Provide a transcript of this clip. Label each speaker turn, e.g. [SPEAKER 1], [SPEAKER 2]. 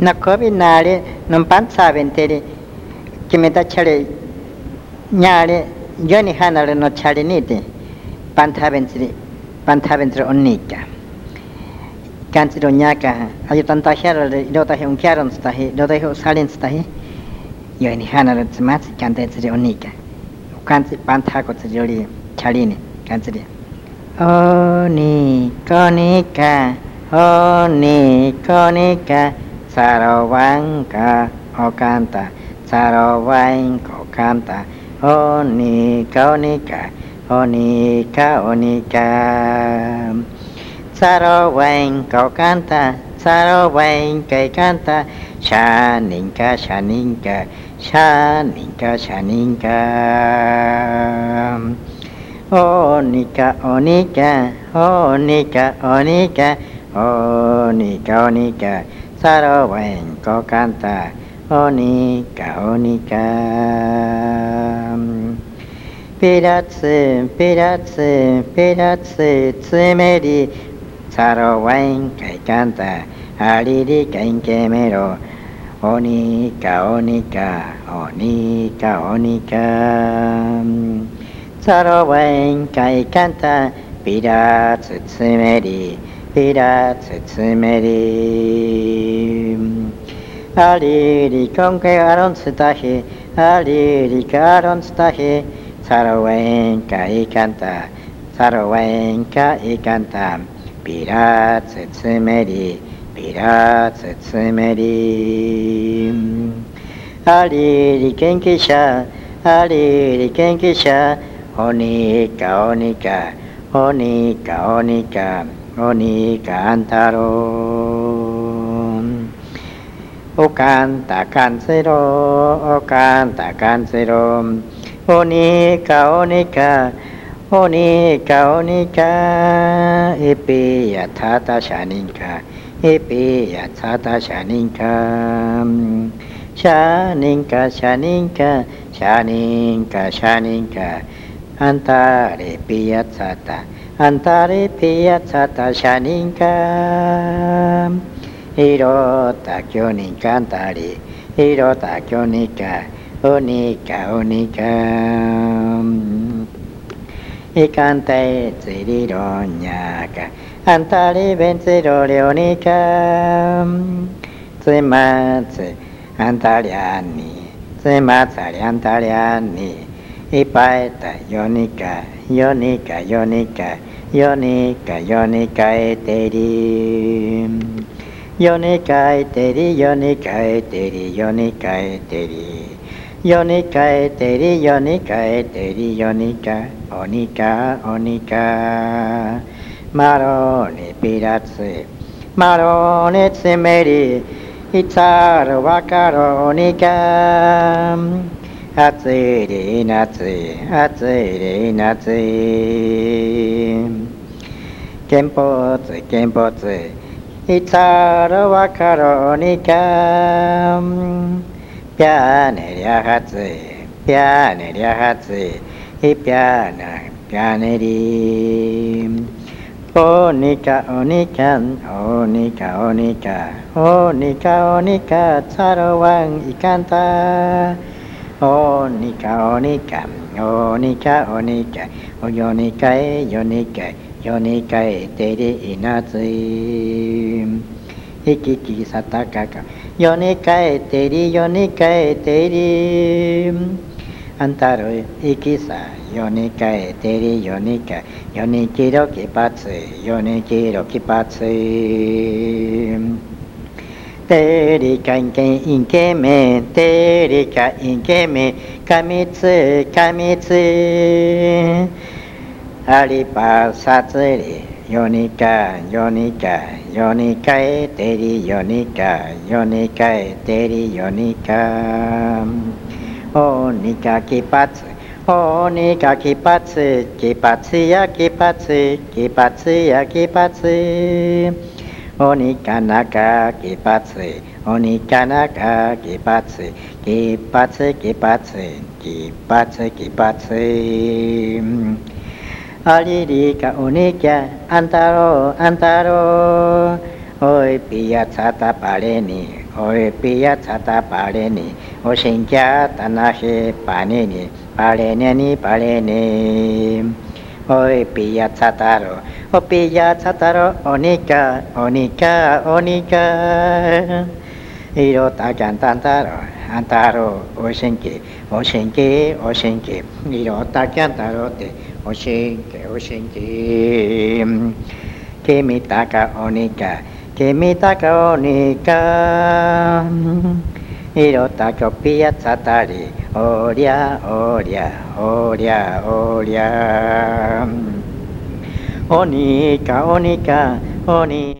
[SPEAKER 1] नखो भी नारे नंपान सावे तेरे कि मैं तो छड़े न्याड़े जो निखा नारे न छड़े नहीं थे पंथा बेंचरे पंथा बेंचरे उन्नी का कांचिरो न्या का है अजय तंता शहर रे दो ताहे उनक्या रंस ताहे दो ताहे उसालें ताहे यो निखा नारे चमाच कांते चरे उन्नी का कांचि पंथा को चरे जोड़ी छड़ी ने कांचिरे ओ नी कोनी का ओ नी कोनी का สารวังกาโอกามตาสารวังกโอกามตาโอนิกาโอนิกาโอนิกาโอนิกาสารวังกโอกามตาสารวังกไกกันตาชานิงกาชานิงกาชานิงกาชานิงกาโอนิกาโอนิกาโอนิกาโอนิกาโอนิกาโอนิกา サロウェンコカンタオニカオニカピラツピラツピラツツメリサロウェンカイカンタアリリカインケメロオニカオニカオニカオニカサロウェンカイカンタピラツツメリビラツツメリアリリコンケアロンスタヒアリリカアロンスタヒサロワインカイカンタサロワインカイカンタビラツツメリビラツツメリアリリ研究者アリリ研究者オニカオニカオニカオニカ oni cantaro o canta cancero o canta cancero onica onica onica onica epi yatata shaninka epi yatata shaninka shaninka shaninka shaninka shaninka antare piyatata อันตาริพิยัสตาชานิงกาฮิโรตาโกียนิกันตาริฮิโรตาโกียนิกาโอนิกาโอนิกาอิกันเตสิริโรญากาอันตาริเบนสิโรเลโอนิกาสิมาสิอันตาริอันนีสิมาสาริอันตาริอันนี いっぱいだよにかよにかよにかよにかよにかえてりよにかえてりよにかえてりよにかえてりよにかえてりよにかえてりよにかおにかおにかマロにピラツマロにつめりいつあるわかろうにか暑いで夏い憲法つ憲法ついつあるわかろうにかぴゃねりゃはついぴゃねりゃはついいぴゃなぴゃねりおにかおにかおにかおにかおにかおにかさろわんいかんたおにかおにかおにかおにかおよにかえよにかえよにかえてりいなつい。いききさたかかよにかえてりよにかえてり。あんたるいきさよにかえてりよにかよにきろきばついよにきろきばつい。テリカンケインケメテリカインケメカミツカミツアリパサツリヨニカヨニカヨニカエテリヨニカヨニカエテリヨニカオニカキパツオニカキパツキパツヤキパツキパツヤキパツ Onika kipatse, onika kipatse, kipatse kipatse, kipatse kipatse. Alirika unika antaro antaro. Oi pia tsata pareni, oi pia tsata pareni, o shinkya tanahe paneni, pareneni pareni. pareni. ツアリリカオニキャアンタロアタロおいぴやさたぱれにおにおにぱれねにぱれねおいぴやさたろ。おぴやさたろ。おにか。おにか。おにか。いろたきゃんたんたろ。あんたろ。おしんき。おしんき。おしんき。いろたきゃんたろって。おしんき。おしんき。きみたかおにか。きみたかおにか。色たきょぴやさたり。おりゃおりゃおりゃおりゃ。おにかおにかおに